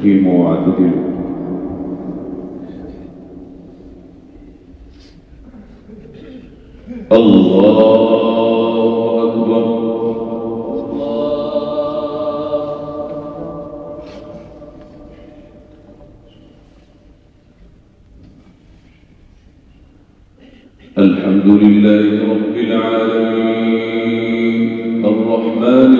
استقيموا واعتدلوا الله أكبر. الحمد لله رب العالمين. الرحمن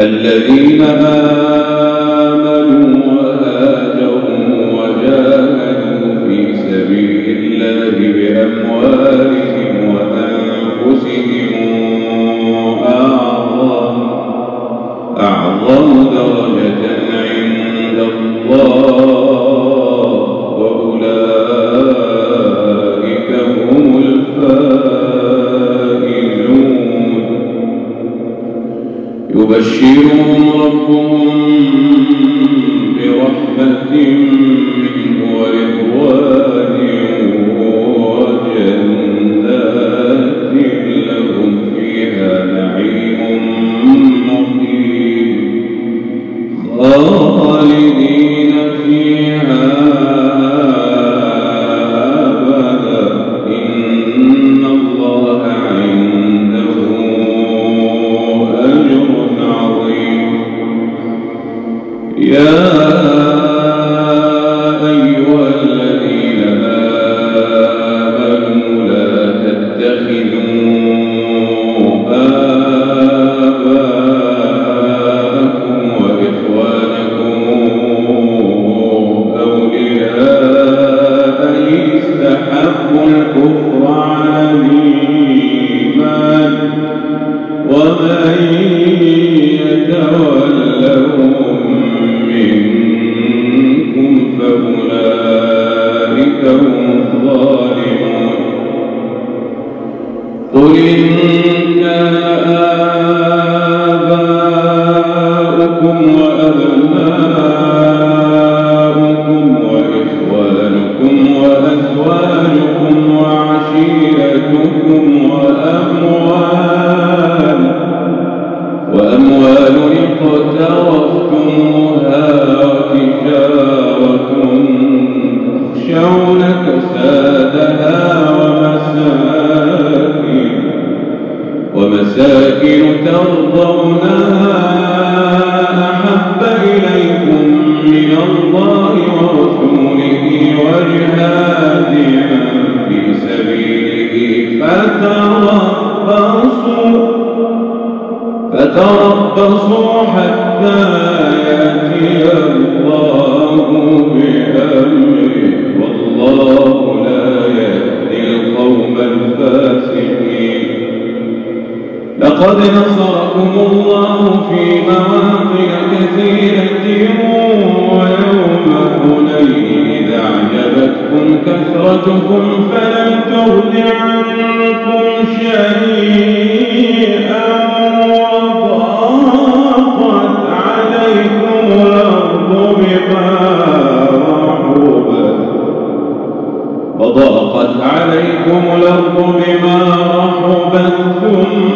الذين آمنوا يا ومساكن ترضونها أحب إليكم من الله ورسوله وجهاد في سبيله فتربصوا فتربصوا حتى يأتي لقد نصركم الله في مواطن كثيرة ويوم حنين إذا أعجبتكم كثرتكم فلم تغن عنكم شيئا وضاقت عليكم الأرض بما رحبت وضاقت عليكم الأرض بما رحبت ثم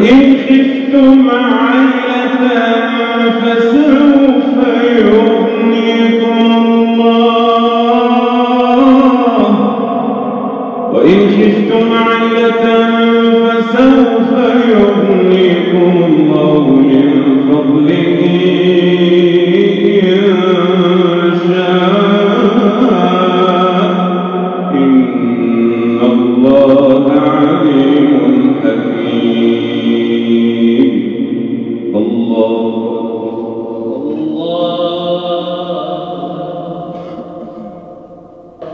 وإن خفتم عيلة فسألوا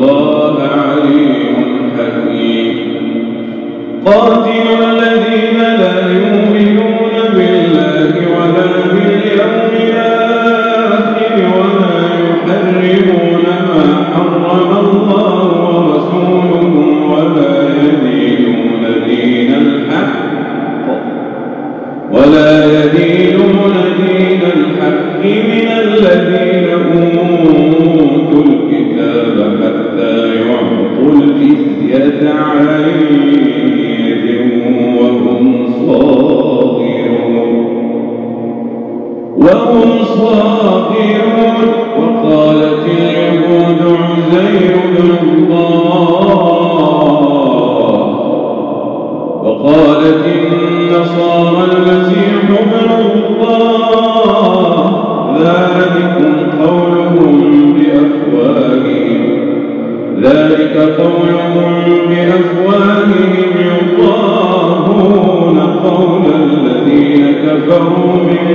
الله عليم حكيم. قاتل وهم صاغرون وقالت اليهود عزير بن الله. وقالت النصارى المسيح بن الله. ذلكم قولهم بأفواههم. ذلك قولهم بأفواههم. كفروا من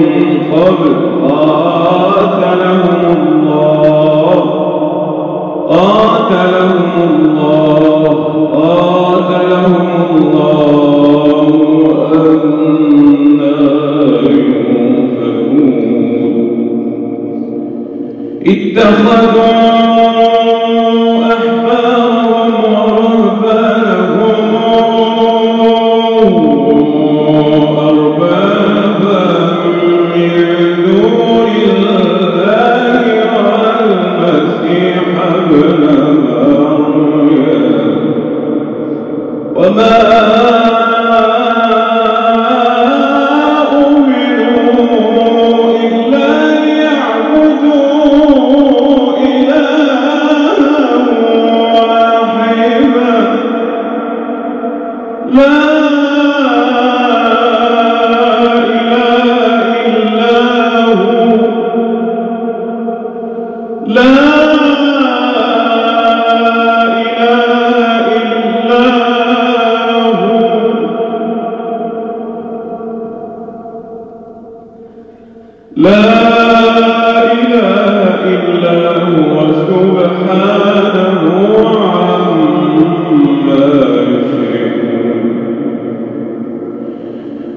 قبل قاتلهم الله قاتلهم الله قاتلهم الله أنا يؤفكون. اتخذوا وما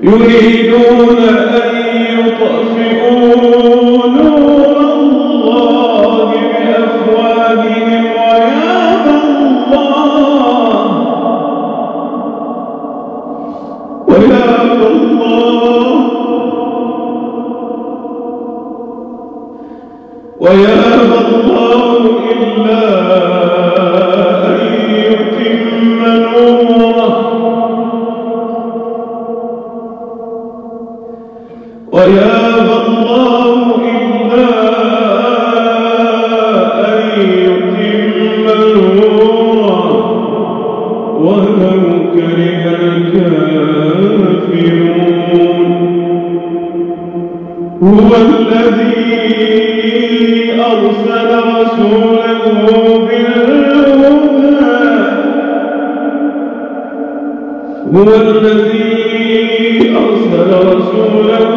يريدون أن يطفئوا نور الله بأفواههم ويابى الله. ويابى الله. ويابى الله إلا ويابى هو الذي أرسل رسوله بالهدى هو الذي أرسل رسوله